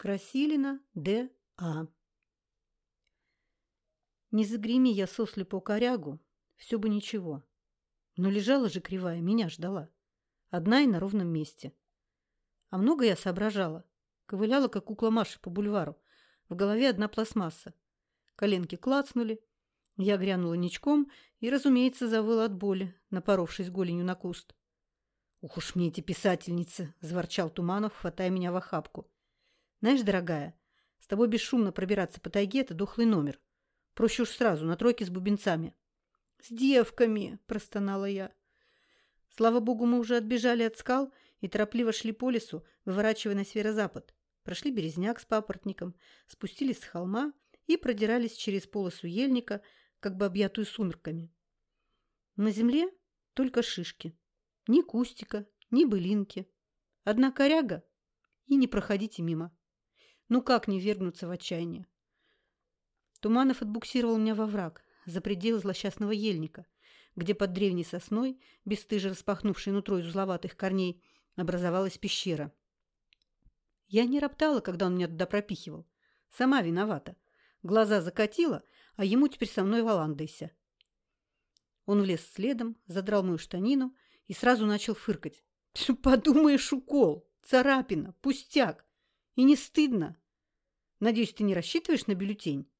Красилина Д.А. Не загреми я сослепо корягу, все бы ничего. Но лежала же кривая, меня ждала. Одна и на ровном месте. А много я соображала. Ковыляла, как кукла Маша по бульвару. В голове одна пластмасса. Коленки клацнули. Я грянула ничком и, разумеется, завыла от боли, напоровшись голенью на куст. «Ух уж мне эти писательницы!» – заворчал Туманов, хватая меня в охапку. Знаешь, дорогая, с тобой бесшумно пробираться по тайге – это дохлый номер. Проще уж сразу, на тройке с бубенцами. – С девками! – простонала я. Слава богу, мы уже отбежали от скал и торопливо шли по лесу, выворачивая на северо-запад. Прошли березняк с папоротником, спустились с холма и продирались через полосу ельника, как бы объятую сумерками. На земле только шишки. Ни кустика, ни былинки. Одна коряга – и не проходите мимо. Ну как не вергнуться в отчаяние? Туманов отбуксировал меня во враг, за пределы злосчастного ельника, где под древней сосной, бесстыже распахнувшей нутро из узловатых корней, образовалась пещера. Я не роптала, когда он меня туда пропихивал. Сама виновата. Глаза закатила, а ему теперь со мной валандайся. Он влез следом, задрал мою штанину и сразу начал фыркать. «Подумаешь, укол! Царапина! Пустяк! И не стыдно. Надеюсь, ты не рассчитываешь на бюллетень?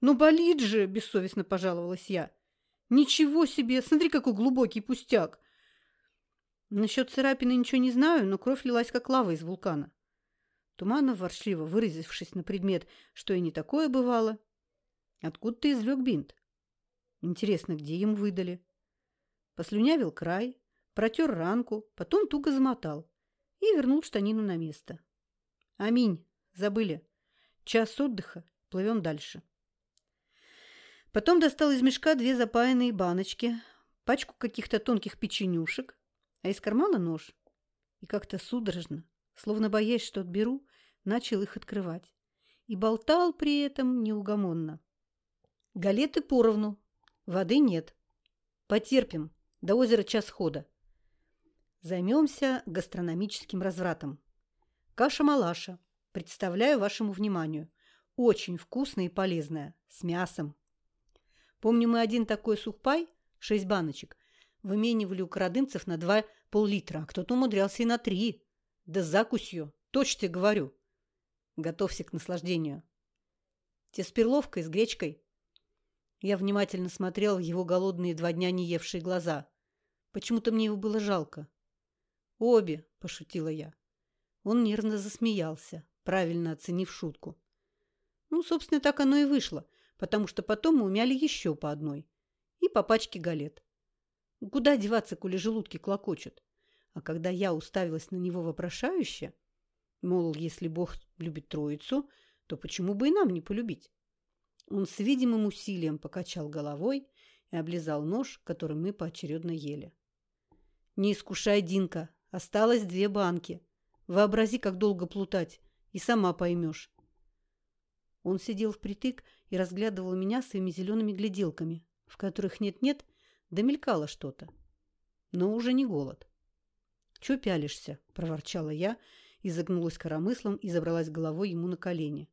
Ну, болит же, бессовестно пожаловалась я. Ничего себе, смотри, какой глубокий пустяк. Насчет царапины ничего не знаю, но кровь лилась, как лава из вулкана. Туманов, воршливо выразившись на предмет, что и не такое бывало. Откуда ты извлек бинт? Интересно, где ему выдали? Послюнявил край, протер ранку, потом туго замотал и вернул штанину на место. Аминь. Забыли. Час отдыха. Плывем дальше. Потом достал из мешка две запаянные баночки, пачку каких-то тонких печенюшек, а из кармана нож. И как-то судорожно, словно боясь, что отберу, начал их открывать. И болтал при этом неугомонно. Галеты поровну. Воды нет. Потерпим. До озера час хода. Займемся гастрономическим развратом. Каша-малаша. Представляю вашему вниманию. Очень вкусная и полезная. С мясом. Помню, мы один такой сухпай, шесть баночек, выменивали у карадымцев на два пол-литра, а кто-то умудрялся и на три. Да закусью. Точно говорю. Готовься к наслаждению. Те с перловкой, с гречкой. Я внимательно смотрел в его голодные два дня не евшие глаза. Почему-то мне его было жалко. «Обе», – пошутила я. Он нервно засмеялся, правильно оценив шутку. Ну, собственно, так оно и вышло, потому что потом мы умяли еще по одной. И по пачке галет. Куда деваться, коли желудки клокочут? А когда я уставилась на него вопрошающе, мол, если Бог любит троицу, то почему бы и нам не полюбить? Он с видимым усилием покачал головой и облизал нож, который мы поочередно ели. «Не искушай, Динка, осталось две банки. Вообрази, как долго плутать, и сама поймешь. Он сидел впритык и разглядывал меня своими зелеными гляделками, в которых нет-нет, да мелькало что-то. Но уже не голод. «Чё пялишься?» – проворчала я, изогнулась коромыслом и забралась головой ему на колени.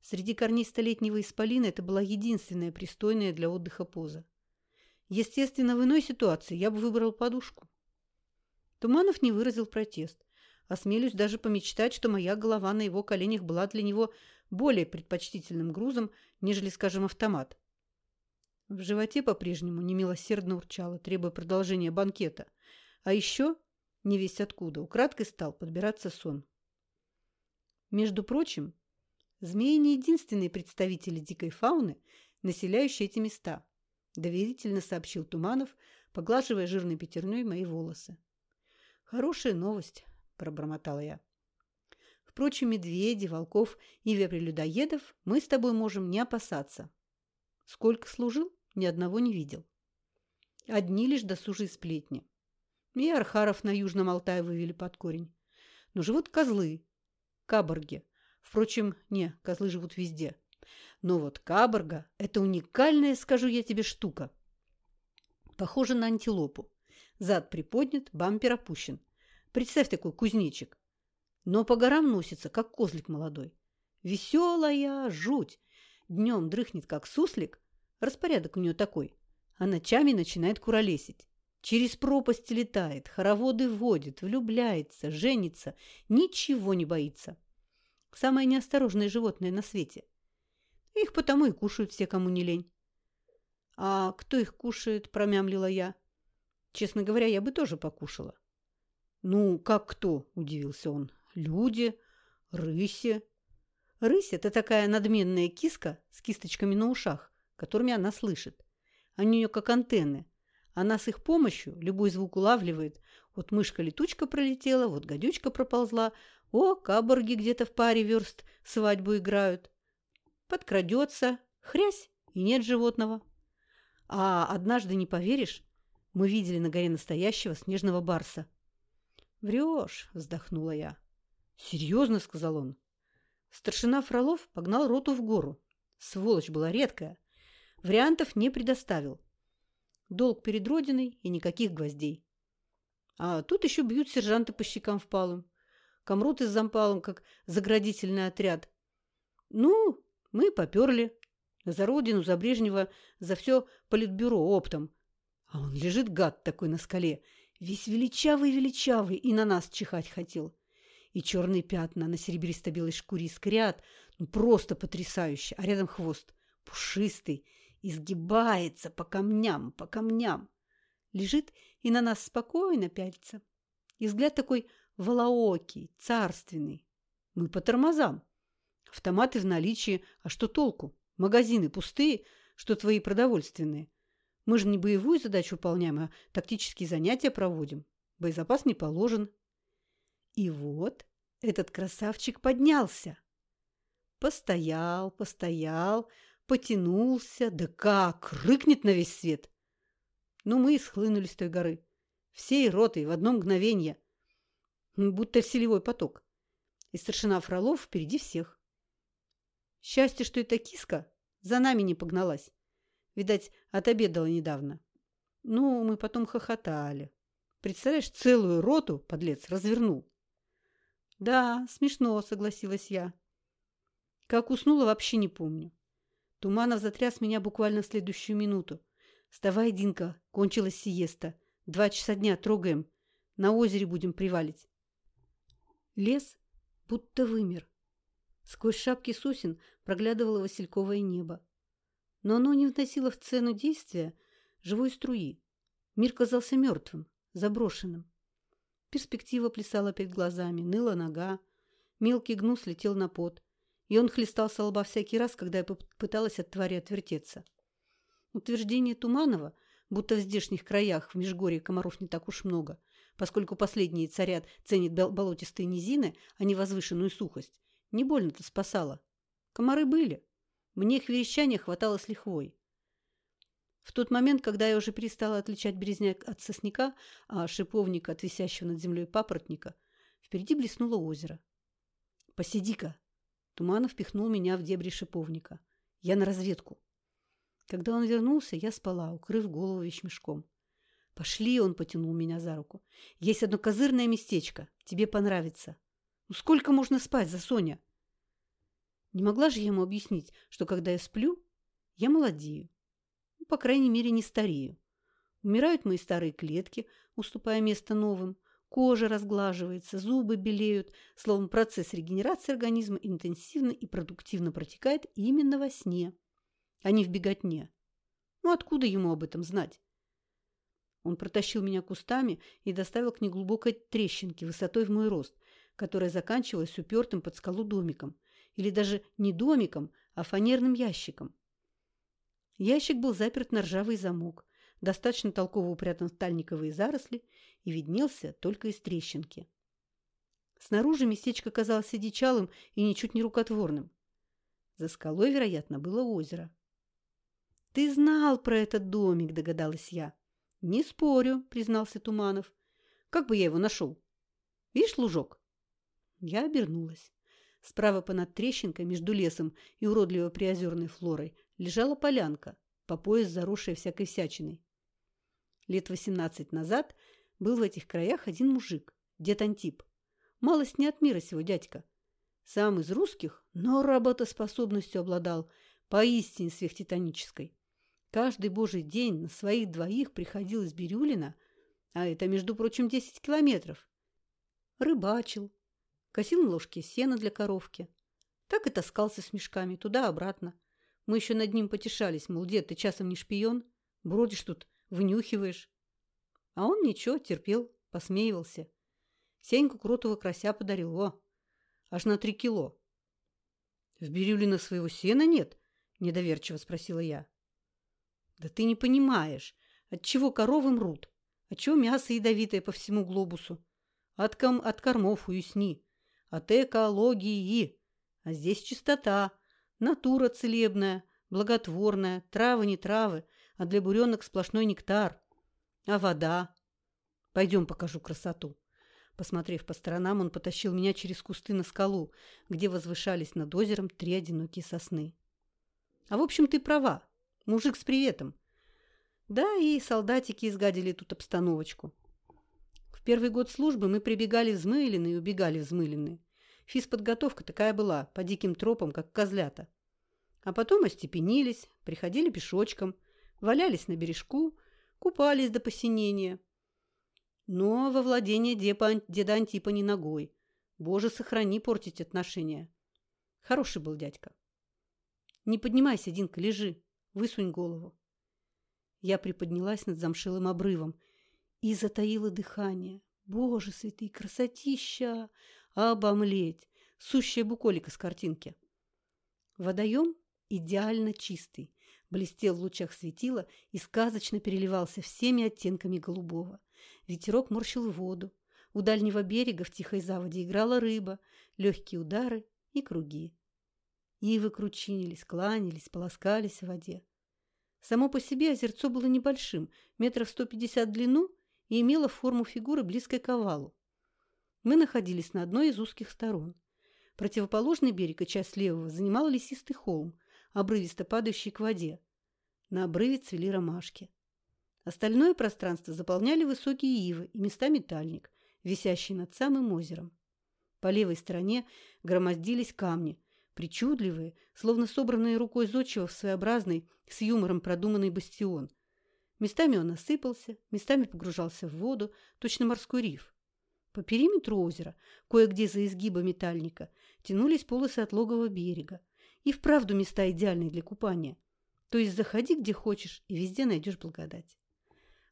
Среди корней столетнего исполина это была единственная пристойная для отдыха поза. Естественно, в иной ситуации я бы выбрал подушку. Туманов не выразил протест. Осмелюсь даже помечтать, что моя голова на его коленях была для него более предпочтительным грузом, нежели, скажем, автомат. В животе по-прежнему немилосердно урчало, требуя продолжения банкета. А еще, не весь откуда, украдкой стал подбираться сон. Между прочим, змеи не единственные представители дикой фауны, населяющие эти места, доверительно сообщил Туманов, поглаживая жирной пятерней мои волосы. Хорошая новость. – пробормотала я. Впрочем, медведей, волков и вепрелюдоедов мы с тобой можем не опасаться. Сколько служил, ни одного не видел. Одни лишь досужие сплетни. И архаров на Южном Алтае вывели под корень. Но живут козлы, каборги. Впрочем, не, козлы живут везде. Но вот каборга – это уникальная, скажу я тебе, штука. Похоже на антилопу. Зад приподнят, бампер опущен – Представь такой кузнечик. но по горам носится, как козлик молодой. Веселая жуть. Днем дрыхнет, как суслик. Распорядок у нее такой. А ночами начинает куролесить. Через пропасть летает, хороводы водит, влюбляется, женится, ничего не боится. Самое неосторожное животное на свете. Их потому и кушают все, кому не лень. «А кто их кушает?» – промямлила я. «Честно говоря, я бы тоже покушала». «Ну, как кто?» – удивился он. «Люди, рыси». Рысь – это такая надменная киска с кисточками на ушах, которыми она слышит. Они у нее как антенны. Она с их помощью любой звук улавливает. Вот мышка-летучка пролетела, вот гадючка проползла. О, каборги где-то в паре верст свадьбу играют. Подкрадется, хрясь, и нет животного. А однажды, не поверишь, мы видели на горе настоящего снежного барса. «Врешь», – вздохнула я. «Серьезно?» – сказал он. Старшина Фролов погнал роту в гору. Сволочь была редкая. Вариантов не предоставил. Долг перед Родиной и никаких гвоздей. А тут еще бьют сержанты по щекам впалым. Комрут из зампалом, как заградительный отряд. Ну, мы поперли. За родину, за Брежнева, за все политбюро оптом. А он лежит, гад такой, на скале, весь величавый-величавый, и на нас чихать хотел. И черные пятна на серебристо-белой шкуре искрят, ну просто потрясающе, а рядом хвост, пушистый, изгибается по камням, по камням. Лежит и на нас спокойно пялится. И взгляд такой волоокий, царственный. Мы по тормозам. Автоматы в наличии, а что толку? Магазины пустые, что твои продовольственные. Мы же не боевую задачу выполняем, а тактические занятия проводим. Боезапас не положен. И вот этот красавчик поднялся. Постоял, постоял, потянулся, да как, рыкнет на весь свет. Ну, мы и схлынули с той горы. Всей ротой в одно мгновение. Будто селевой поток. И старшина Фролов впереди всех. Счастье, что эта киска за нами не погналась. Видать, отобедала недавно. Ну, мы потом хохотали. Представляешь, целую роту, подлец, развернул. Да, смешно, согласилась я. Как уснула, вообще не помню. Туманов затряс меня буквально в следующую минуту. «Вставай, Динка, кончилась сиеста. Два часа дня, трогаем. На озере будем привалить». Лес будто вымер. Сквозь шапки сосен проглядывало васильковое небо. Но оно не вносило в цену действия живой струи. Мир казался мертвым, заброшенным. Перспектива плясала перед глазами, ныла нога. Мелкий гнус летел на пот, и он хлестался лба всякий раз, когда я пыталась от твари отвертеться. Утверждение Туманова, будто в здешних краях в Межгорье комаров не так уж много, поскольку последние царят ценят болотистые низины, а не возвышенную сухость, не больно-то спасало. Комары были. Мне их верещания хватало с лихвой. В тот момент, когда я уже перестала отличать березняк от сосняка, а шиповника от висящего над землей папоротника, впереди блеснуло озеро. «Посиди-ка!» Туманов пихнул меня в дебри шиповника. «Я на разведку». Когда он вернулся, я спала, укрыв голову вещмешком. «Пошли!» – он потянул меня за руку. «Есть одно козырное местечко. Тебе понравится». «Ну сколько можно спать за Соня?» Не могла же я ему объяснить, что когда я сплю, я молодею. Ну, по крайней мере, не старею. Умирают мои старые клетки, уступая место новым. Кожа разглаживается, зубы белеют. Словом, процесс регенерации организма интенсивно и продуктивно протекает именно во сне, а не в беготне. Ну, откуда ему об этом знать? Он протащил меня кустами и доставил к неглубокой трещинке высотой в мой рост, которая заканчивалась упертым под скалу домиком, или даже не домиком, а фанерным ящиком. Ящик был заперт на ржавый замок, достаточно толково упрятан в тальниковые заросли и виднелся только из трещинки. Снаружи местечко казалось одичалым и ничуть не рукотворным. За скалой, вероятно, было озеро. «Ты знал про этот домик», — догадалась я. «Не спорю», — признался Туманов. «Как бы я его нашел? Видишь лужок?» Я обернулась. Справа понад трещинкой между лесом и уродливо приозерной флорой лежала полянка, по пояс заросшая всякой всячиной. Лет восемнадцать назад был в этих краях один мужик, дед Антип. Малость не от мира сего дядька. Сам из русских, но работоспособностью обладал, поистине сверхтитанической. Каждый божий день на своих двоих приходил из Бирюлина, а это, между прочим, 10 километров. Рыбачил, косил на ложке сена для коровки. Так и таскался с мешками туда-обратно. Мы еще над ним потешались, мол, дед, ты часом не шпион? Бродишь тут, вынюхиваешь. А он ничего, терпел, посмеивался. Сеньку крутого крася подарил, о, аж на три кило. В Бирюлина своего сена нет? Недоверчиво спросила я. Да ты не понимаешь, от чего коровы мрут, от чего мясо ядовитое по всему глобусу. От, ком от кормов уясни, от экологии. А здесь чистота, натура целебная, благотворная, травы не травы, а для буренок сплошной нектар. А вода? Пойдем покажу красоту. Посмотрев по сторонам, он потащил меня через кусты на скалу, где возвышались над озером три одинокие сосны. А в общем, ты права. Мужик с приветом. Да, и солдатики изгадили тут обстановочку. В первый год службы мы прибегали взмыленные и убегали взмыленные. Физподготовка такая была, по диким тропам, как козлята. А потом остепенились, приходили пешочком, валялись на бережку, купались до посинения. Но во владение депа, деда Антипа не ногой. Боже, сохрани портить отношения. Хороший был дядька. Не поднимайся, Динка, лежи. Высунь голову. Я приподнялась над замшелым обрывом и затаила дыхание. Боже, святый, красотища! Обомлеть! Сущая буколика с картинки. Водоем идеально чистый, блестел в лучах светила и сказочно переливался всеми оттенками голубого. Ветерок морщил воду. У дальнего берега в тихой заводе играла рыба, легкие удары и круги. Ивы кручинились, кланялись, полоскались в воде. Само по себе озерцо было небольшим, метров сто пятьдесят в длину и имело форму фигуры, близкой к овалу. Мы находились на одной из узких сторон. Противоположный берег и часть левого занимал лесистый холм, обрывисто падающий к воде. На обрыве цвели ромашки. Остальное пространство заполняли высокие ивы и места метальник, висящий над самым озером. По левой стороне громоздились камни, причудливые, словно собранные рукой зодчего в своеобразный, с юмором продуманный бастион. Местами он осыпался, местами погружался в воду, точно морской риф. По периметру озера, кое-где за изгиба метальника, тянулись полосы отлогого берега. И вправду места идеальные для купания. То есть заходи где хочешь, и везде найдешь благодать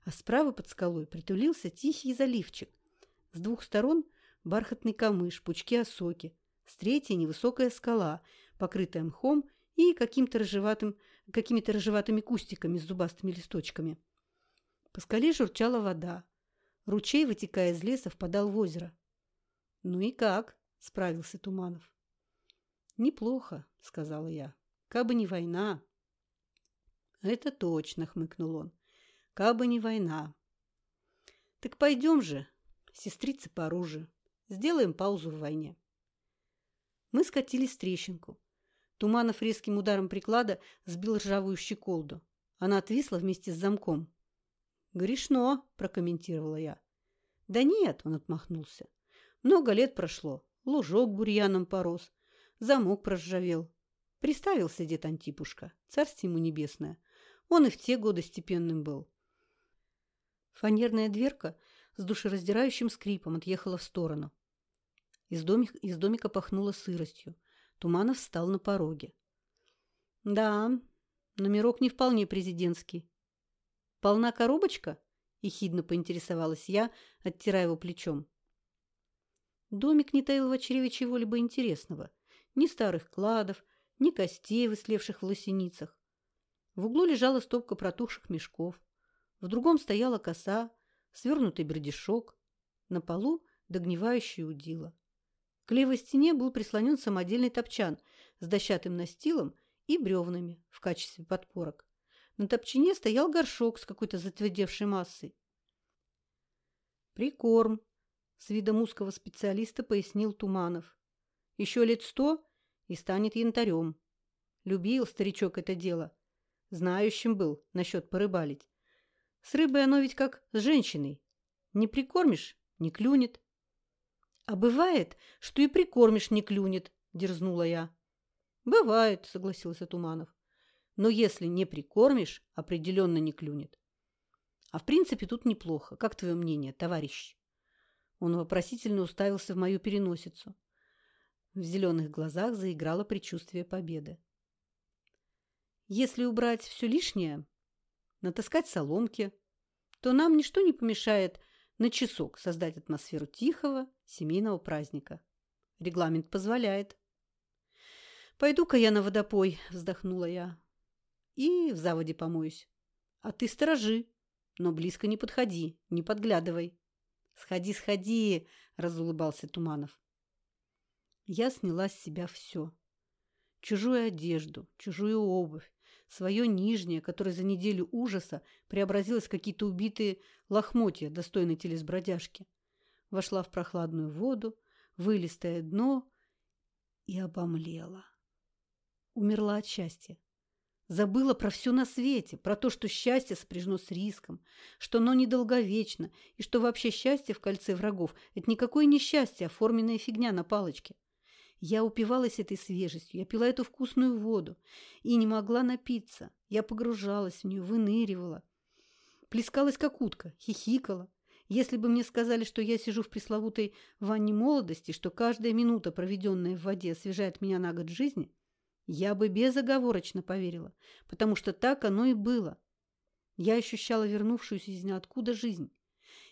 а справа под скалой притулился тихий заливчик. С двух сторон бархатный камыш, пучки осоки, с третьей невысокая скала, покрытая мхом и каким-то рыжеватым, какими-то рыжеватыми кустиками с зубастыми листочками. По скале журчала вода. Ручей, вытекая из леса, впадал в озеро. «Ну и как?» – справился Туманов. «Неплохо», – сказала я. «Кабы не война». «Это точно», – хмыкнул он. Кабы не война. Так пойдем же, сестрицы по оружию. Сделаем паузу в войне. Мы скатились в трещинку. Туманов резким ударом приклада сбил ржавую щеколду. Она отвисла вместе с замком. «Грешно», – прокомментировала я. «Да нет», – он отмахнулся. «Много лет прошло. Лужок бурьяном порос. Замок проржавел. Приставился дед Антипушка. Царствие ему небесное. Он и в те годы степенным был. Фанерная дверка с душераздирающим скрипом отъехала в сторону. Из, домик, из домика пахнуло сыростью. Туманов встал на пороге. «Да, номерок не вполне президентский». «Полна коробочка?» – ехидно поинтересовалась я, оттирая его плечом. Домик не таил в очреве чего-либо интересного. Ни старых кладов, ни костей, выслевших в лосиницах. В углу лежала стопка протухших мешков. В другом стояла коса, свернутый бердишок, на полу догнивающая удила. К левой стене был прислонен самодельный топчан с дощатым настилом и бревнами в качестве подпорок. На топчине стоял горшок с какой-то затвердевшей массой. «Прикорм», — с видом узкого специалиста пояснил Туманов. «Еще лет сто и станет янтарем. Любил старичок это дело. Знающим был насчет порыбалить. С рыбой оно ведь как с женщиной. Не прикормишь – не клюнет. А бывает, что и прикормишь не клюнет, дерзнула я. Бывает, согласился Туманов. Но если не прикормишь, определенно не клюнет. А в принципе тут неплохо. Как твое мнение, товарищ? Он вопросительно уставился в мою переносицу. В зеленых глазах заиграло предчувствие победы. Если убрать все лишнее, натаскать соломки, то нам ничто не помешает на часок создать атмосферу тихого семейного праздника. Регламент позволяет. «Пойду-ка я на водопой», – вздохнула я. «И в заводе помоюсь. А ты сторожи, но близко не подходи, не подглядывай». «Сходи, сходи», – разулыбался Туманов. Я сняла с себя все. Чужую одежду, чужую обувь, свое нижнее, которое за неделю ужаса преобразилось в какие-то убитые лохмотья, достойной телесбродяжки. Вошла в прохладную воду, вылистое дно и обомлела. Умерла от счастья. Забыла про все на свете, про то, что счастье сопряжено с риском, что оно недолговечно, и что вообще счастье в кольце врагов – это никакое не счастье, а форменная фигня на палочке. Я упивалась этой свежестью, я пила эту вкусную воду и не могла напиться. Я погружалась в нее, выныривала, плескалась как утка, хихикала. Если бы мне сказали, что я сижу в пресловутой ванне молодости, что каждая минута, проведенная в воде, освежает меня на год жизни, я бы безоговорочно поверила, потому что так оно и было. Я ощущала вернувшуюся из ниоткуда жизнь.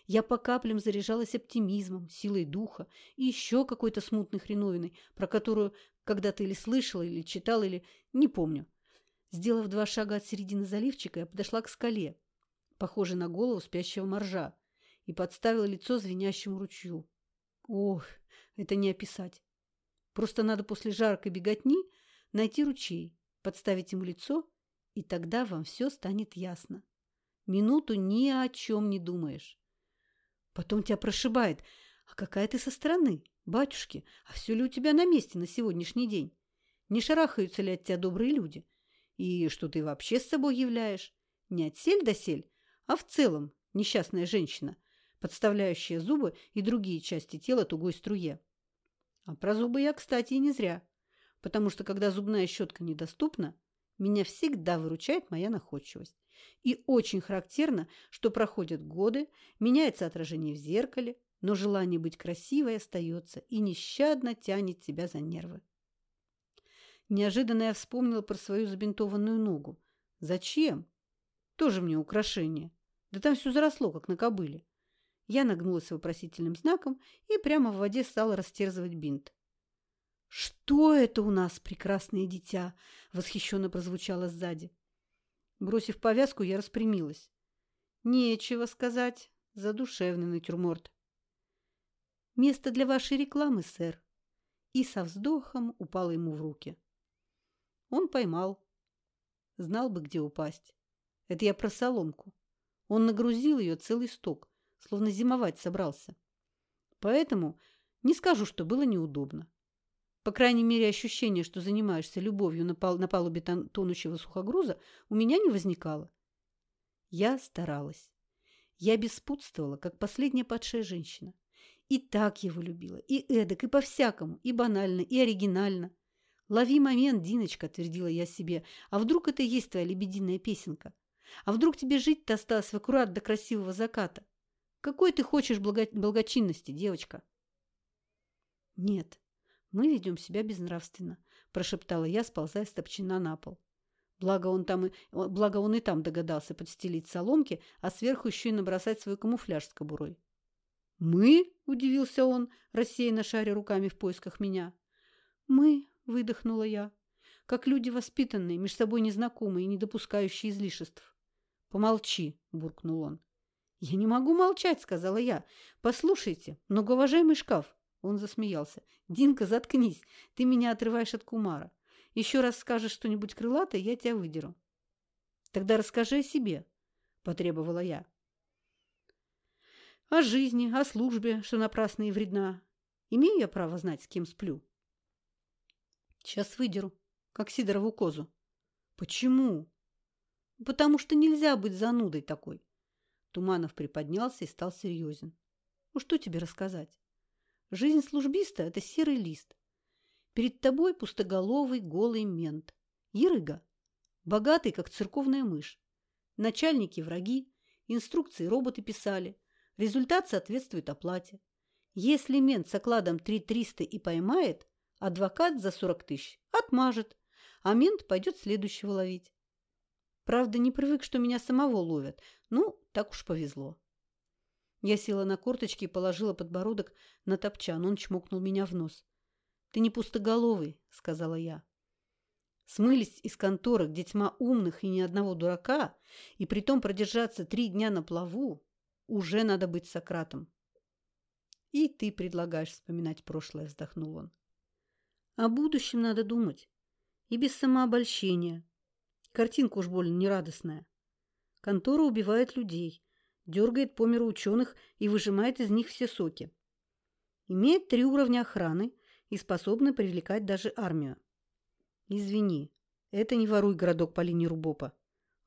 Я по каплям заряжалась оптимизмом, силой духа и еще какой-то смутной хреновиной, про которую когда-то или слышала, или читала, или не помню. Сделав два шага от середины заливчика, я подошла к скале, похожей на голову спящего моржа, и подставила лицо звенящему ручью. Ох, это не описать. Просто надо после жаркой беготни найти ручей, подставить ему лицо, и тогда вам все станет ясно. Минуту ни о чем не думаешь. Потом тебя прошибает. А какая ты со стороны? Батюшки, а все ли у тебя на месте на сегодняшний день? Не шарахаются ли от тебя добрые люди? И что ты вообще с собой являешь? Не от сель до сель, а в целом несчастная женщина, подставляющая зубы и другие части тела тугой струе. А про зубы я, кстати, и не зря. Потому что, когда зубная щетка недоступна, меня всегда выручает моя находчивость. И очень характерно, что проходят годы, меняется отражение в зеркале, но желание быть красивой остается и нещадно тянет тебя за нервы. Неожиданно я вспомнила про свою забинтованную ногу. Зачем? Тоже мне украшение. Да там все заросло, как на кобыле. Я нагнулась вопросительным знаком и прямо в воде стала растерзывать бинт. «Что это у нас, прекрасное дитя?» – восхищенно прозвучало сзади. Бросив повязку, я распрямилась. Нечего сказать. Задушевный натюрморт. Место для вашей рекламы, сэр. И со вздохом упало ему в руки. Он поймал. Знал бы, где упасть. Это я про соломку. Он нагрузил ее целый сток, словно зимовать собрался. Поэтому не скажу, что было неудобно. По крайней мере, ощущение, что занимаешься любовью на, пал на палубе тонущего сухогруза, у меня не возникало. Я старалась. Я беспутствовала, как последняя падшая женщина. И так его любила, и эдак, и по-всякому, и банально, и оригинально. «Лови момент, Диночка», – твердила я себе. «А вдруг это и есть твоя лебединая песенка? А вдруг тебе жить-то осталось в аккурат до красивого заката? Какой ты хочешь благо благочинности, девочка?» Нет, мы ведем себя безнравственно, прошептала я, сползая с топчина на пол. Благо он, там и, благо он и там догадался подстелить соломки, а сверху еще и набросать свой камуфляж с кобурой. «Мы?» – удивился он, рассеянно шаря руками в поисках меня. «Мы?» – выдохнула я. «Как люди воспитанные, между собой незнакомые и не допускающие излишеств». «Помолчи!» – буркнул он. «Я не могу молчать!» – сказала я. «Послушайте, многоуважаемый шкаф, он засмеялся. «Динка, заткнись! Ты меня отрываешь от кумара. Еще раз скажешь что-нибудь крылатое, я тебя выдеру». «Тогда расскажи о себе», – потребовала я. «О жизни, о службе, что напрасно и вредна. Имею я право знать, с кем сплю?» «Сейчас выдеру, как Сидорову козу». «Почему?» «Потому что нельзя быть занудой такой». Туманов приподнялся и стал серьезен. «Ну что тебе рассказать? Жизнь службиста – это серый лист. Перед тобой пустоголовый голый мент. Ерыга. Богатый, как церковная мышь. Начальники – враги. Инструкции роботы писали. Результат соответствует оплате. Если мент с окладом 3300 и поймает, адвокат за 40 тысяч отмажет, а мент пойдет следующего ловить. Правда, не привык, что меня самого ловят. Ну, так уж повезло. Я села на корточки и положила подбородок на топчан. Он чмокнул меня в нос. «Ты не пустоголовый», — сказала я. Смылись из конторы, где тьма умных и ни одного дурака, и притом продержаться три дня на плаву, уже надо быть Сократом. «И ты предлагаешь вспоминать прошлое», — вздохнул он. «О будущем надо думать. И без самообольщения. Картинка уж больно нерадостная. Контора убивает людей, дергает по миру ученых и выжимает из них все соки. Имеет три уровня охраны и способна привлекать даже армию. Извини, это не воруй городок по линии Рубопа.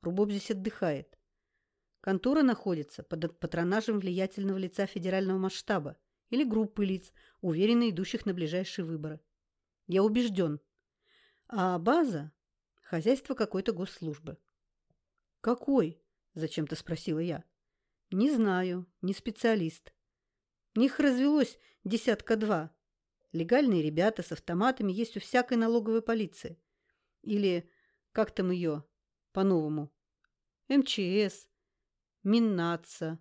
Рубоп здесь отдыхает. Контора находится под патронажем влиятельного лица федерального масштаба или группы лиц, уверенно идущих на ближайшие выборы. Я убежден. А база – хозяйство какой-то госслужбы. «Какой?» – зачем-то спросила я. Не знаю, не специалист. Них развелось десятка-два. Легальные ребята с автоматами есть у всякой налоговой полиции. Или, как там ее, по-новому, МЧС, Миннаца.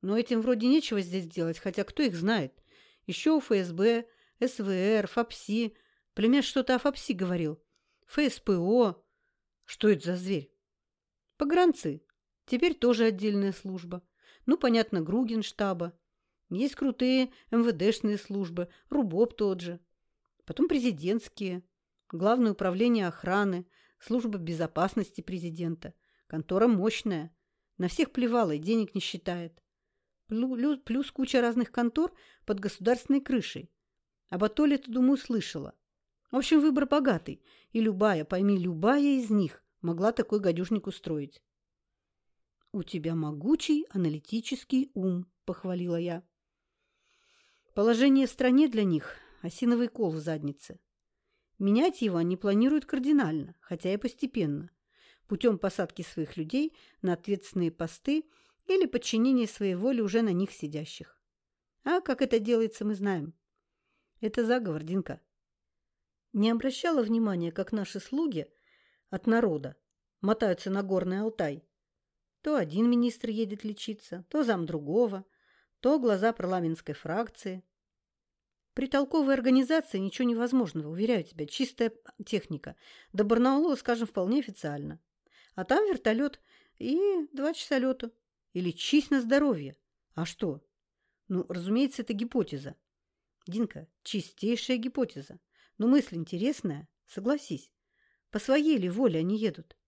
Но этим вроде нечего здесь делать, хотя кто их знает. Еще у ФСБ, СВР, ФАПСИ. Племяш что-то о ФАПСИ говорил. ФСПО. Что это за зверь? Погранцы. Теперь тоже отдельная служба. Ну, понятно, Гругин штаба. Есть крутые МВДшные службы, РУБОП тот же. Потом президентские, Главное управление охраны, служба безопасности президента. Контора мощная. На всех плевала и денег не считает. Плюс, плюс куча разных контор под государственной крышей. Об Атоле-то, думаю, слышала. В общем, выбор богатый. И любая, пойми, любая из них могла такой гадюшник устроить. «У тебя могучий аналитический ум», – похвалила я. Положение в стране для них – осиновый кол в заднице. Менять его они планируют кардинально, хотя и постепенно, путем посадки своих людей на ответственные посты или подчинения своей воли уже на них сидящих. А как это делается, мы знаем. Это заговор, Динка. Не обращала внимания, как наши слуги от народа мотаются на горный Алтай то один министр едет лечиться, то зам другого, то глаза парламентской фракции. При толковой организации ничего невозможного, уверяю тебя, чистая техника. До Барнаула, скажем, вполне официально. А там вертолет и два часа лету. И лечись на здоровье. А что? Ну, разумеется, это гипотеза. Динка, чистейшая гипотеза. Но мысль интересная, согласись. По своей ли воле они едут?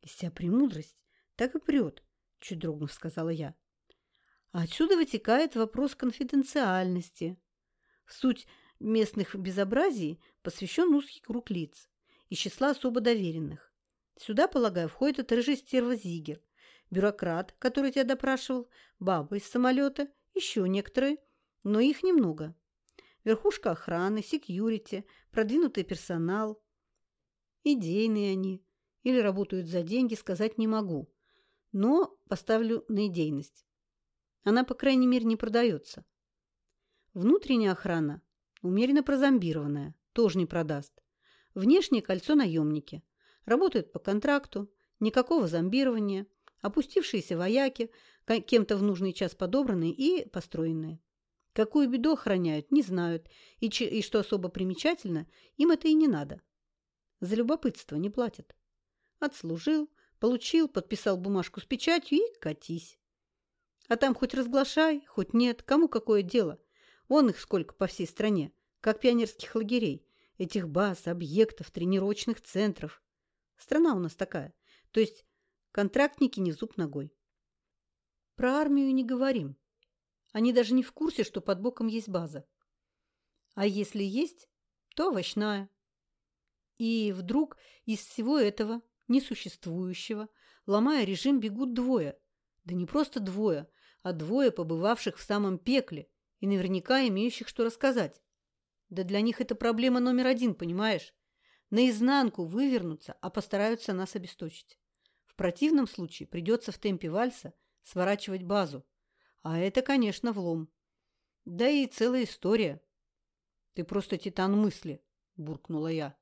Из тебя премудрость так и прет, чуть дрогнув сказала я. А отсюда вытекает вопрос конфиденциальности. Суть местных безобразий посвящен узкий круг лиц из числа особо доверенных. Сюда, полагаю, входит эта рыжая стерва Зигер, бюрократ, который тебя допрашивал, баба из самолета, еще некоторые, но их немного. Верхушка охраны, секьюрити, продвинутый персонал. Идейные они или работают за деньги, сказать не могу но поставлю на идейность. Она, по крайней мере, не продается. Внутренняя охрана, умеренно прозомбированная, тоже не продаст. Внешнее кольцо наемники. Работают по контракту, никакого зомбирования, опустившиеся вояки, кем-то в нужный час подобранные и построенные. Какую беду охраняют, не знают, и, и что особо примечательно, им это и не надо. За любопытство не платят. Отслужил, Получил, подписал бумажку с печатью и катись. А там хоть разглашай, хоть нет, кому какое дело. Вон их сколько по всей стране, как пионерских лагерей, этих баз, объектов, тренировочных центров. Страна у нас такая. То есть контрактники не зуб ногой. Про армию не говорим. Они даже не в курсе, что под боком есть база. А если есть, то овощная. И вдруг из всего этого несуществующего, ломая режим, бегут двое. Да не просто двое, а двое побывавших в самом пекле и наверняка имеющих что рассказать. Да для них это проблема номер один, понимаешь? Наизнанку вывернуться, а постараются нас обесточить. В противном случае придется в темпе вальса сворачивать базу. А это, конечно, влом. Да и целая история. Ты просто титан мысли, буркнула я.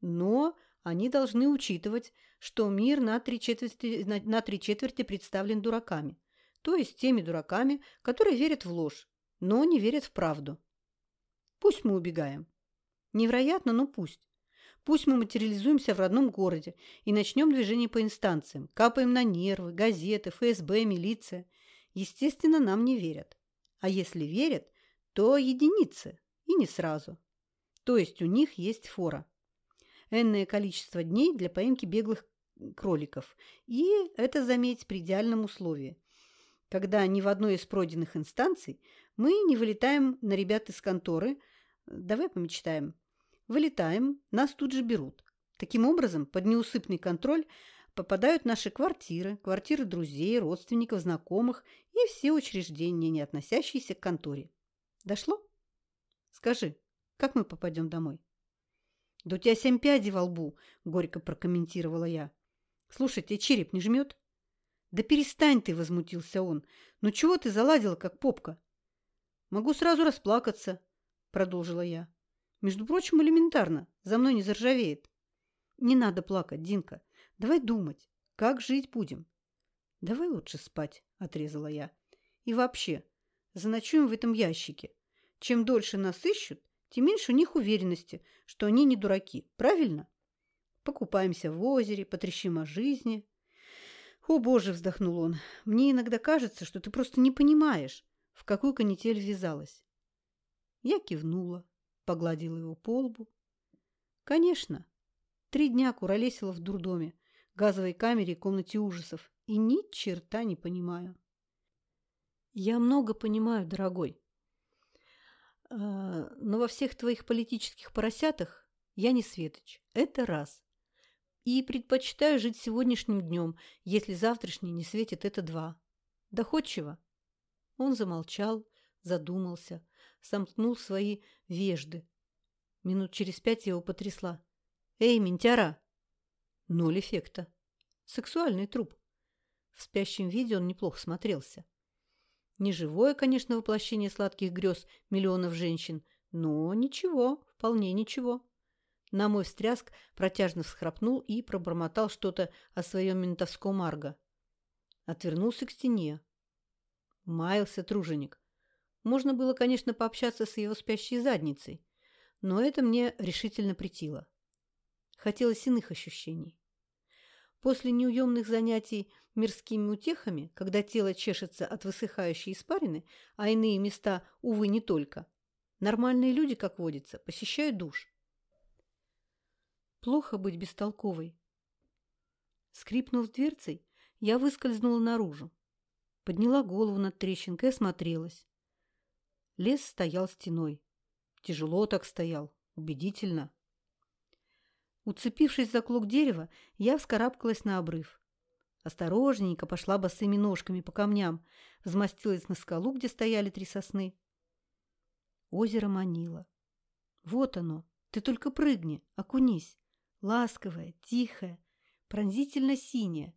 Но они должны учитывать, что мир на три четверти, на, на три четверти представлен дураками, то есть теми дураками, которые верят в ложь, но не верят в правду. Пусть мы убегаем. Невероятно, но пусть. Пусть мы материализуемся в родном городе и начнем движение по инстанциям, капаем на нервы, газеты, ФСБ, милиция. Естественно, нам не верят. А если верят, то единицы, и не сразу. То есть у них есть фора. Энное количество дней для поимки беглых кроликов. И это, заметь, при идеальном условии. Когда ни в одной из пройденных инстанций мы не вылетаем на ребят из конторы. Давай помечтаем. Вылетаем, нас тут же берут. Таким образом, под неусыпный контроль попадают наши квартиры, квартиры друзей, родственников, знакомых и все учреждения, не относящиеся к конторе. Дошло? Скажи, как мы попадем домой? Да у тебя семь пядей во лбу, горько прокомментировала я. Слушай, тебе череп не жмет? Да перестань ты, возмутился он. Ну чего ты заладила, как попка? Могу сразу расплакаться, продолжила я. Между прочим, элементарно. За мной не заржавеет. Не надо плакать, Динка. Давай думать, как жить будем. Давай лучше спать, отрезала я. И вообще, заночуем в этом ящике. Чем дольше нас ищут, тем меньше у них уверенности, что они не дураки. Правильно? Покупаемся в озере, потрещим о жизни. О, боже, вздохнул он. Мне иногда кажется, что ты просто не понимаешь, в какую канитель ввязалась. Я кивнула, погладила его по лбу. Конечно, три дня куролесила в дурдоме, газовой камере и комнате ужасов, и ни черта не понимаю. Я много понимаю, дорогой. А, но во всех твоих политических поросятах я не светоч. Это раз. И предпочитаю жить сегодняшним днем, если завтрашний не светит это два. Доходчиво. Он замолчал, задумался, сомкнул свои вежды. Минут через пять его потрясла. «Эй, ментяра!» Ноль эффекта. Сексуальный труп. В спящем виде он неплохо смотрелся. Не живое, конечно, воплощение сладких грез миллионов женщин, но ничего, вполне ничего. На мой встряск протяжно всхрапнул и пробормотал что-то о своем ментовском арго. Отвернулся к стене. Маялся труженик. Можно было, конечно, пообщаться с его спящей задницей, но это мне решительно притило. Хотелось иных ощущений. После неуемных занятий мирскими утехами, когда тело чешется от высыхающей испарины, а иные места, увы, не только, нормальные люди, как водится, посещают душ. Плохо быть бестолковой. Скрипнув дверцей, я выскользнула наружу. Подняла голову над трещинкой и осмотрелась. Лес стоял стеной. Тяжело так стоял, убедительно. Уцепившись за клок дерева, я вскарабкалась на обрыв. Осторожненько пошла босыми ножками по камням, взмостилась на скалу, где стояли три сосны. Озеро манило. Вот оно, ты только прыгни, окунись. Ласковое, тихое, пронзительно синее.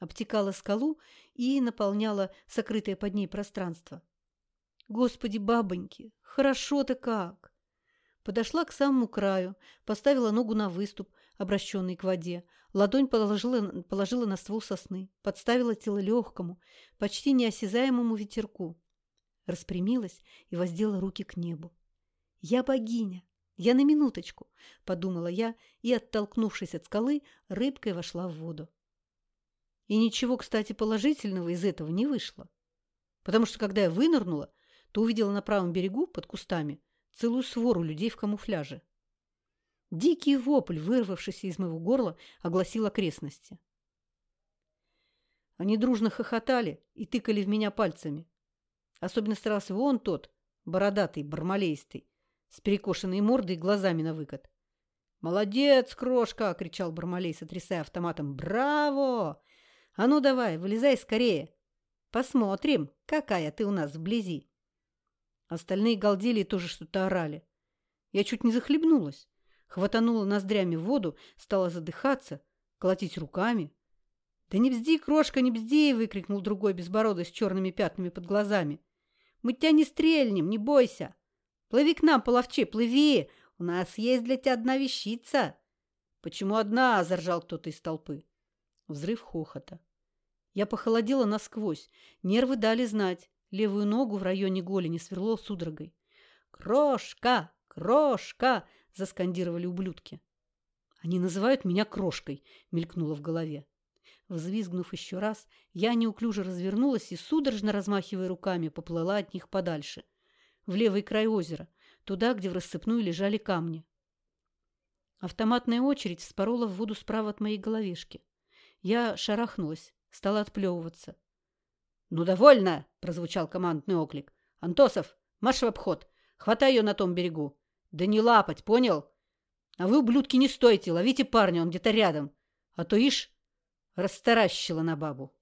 Обтекала скалу и наполняла сокрытое под ней пространство. Господи, бабоньки, хорошо-то как! Подошла к самому краю, поставила ногу на выступ, обращенный к воде, ладонь положила, положила на ствол сосны, подставила тело легкому, почти неосязаемому ветерку. Распрямилась и воздела руки к небу. «Я богиня! Я на минуточку!» – подумала я и, оттолкнувшись от скалы, рыбкой вошла в воду. И ничего, кстати, положительного из этого не вышло. Потому что, когда я вынырнула, то увидела на правом берегу, под кустами, целую свору людей в камуфляже. Дикий вопль, вырвавшийся из моего горла, огласил окрестности. Они дружно хохотали и тыкали в меня пальцами. Особенно старался вон тот, бородатый, бармалейстый, с перекошенной мордой и глазами на выкат. «Молодец, крошка!» — кричал Бармалей, сотрясая автоматом. «Браво! А ну давай, вылезай скорее! Посмотрим, какая ты у нас вблизи!» Остальные галдели и тоже что-то орали. Я чуть не захлебнулась. Хватанула ноздрями в воду, стала задыхаться, колотить руками. «Да не бзди, крошка, не бзди!» — выкрикнул другой безбородый с черными пятнами под глазами. «Мы тебя не стрельнем, не бойся! Плыви к нам, половче, плыви! У нас есть для тебя одна вещица!» «Почему одна?» – заржал кто-то из толпы. Взрыв хохота. Я похолодела насквозь. Нервы дали знать. Левую ногу в районе голени сверло судорогой. «Крошка! Крошка!» – заскандировали ублюдки. «Они называют меня крошкой», – мелькнуло в голове. Взвизгнув еще раз, я неуклюже развернулась и, судорожно размахивая руками, поплыла от них подальше. В левый край озера, туда, где в рассыпную лежали камни. Автоматная очередь вспорола в воду справа от моей головешки. Я шарахнулась, стала отплевываться. «Ну, довольно!» – прозвучал командный оклик. «Антосов, марш в обход! Хватай ее на том берегу! Да не лапать, понял? А вы, ублюдки, не стойте, ловите парня, он где-то рядом. А то ишь, растаращила на бабу!»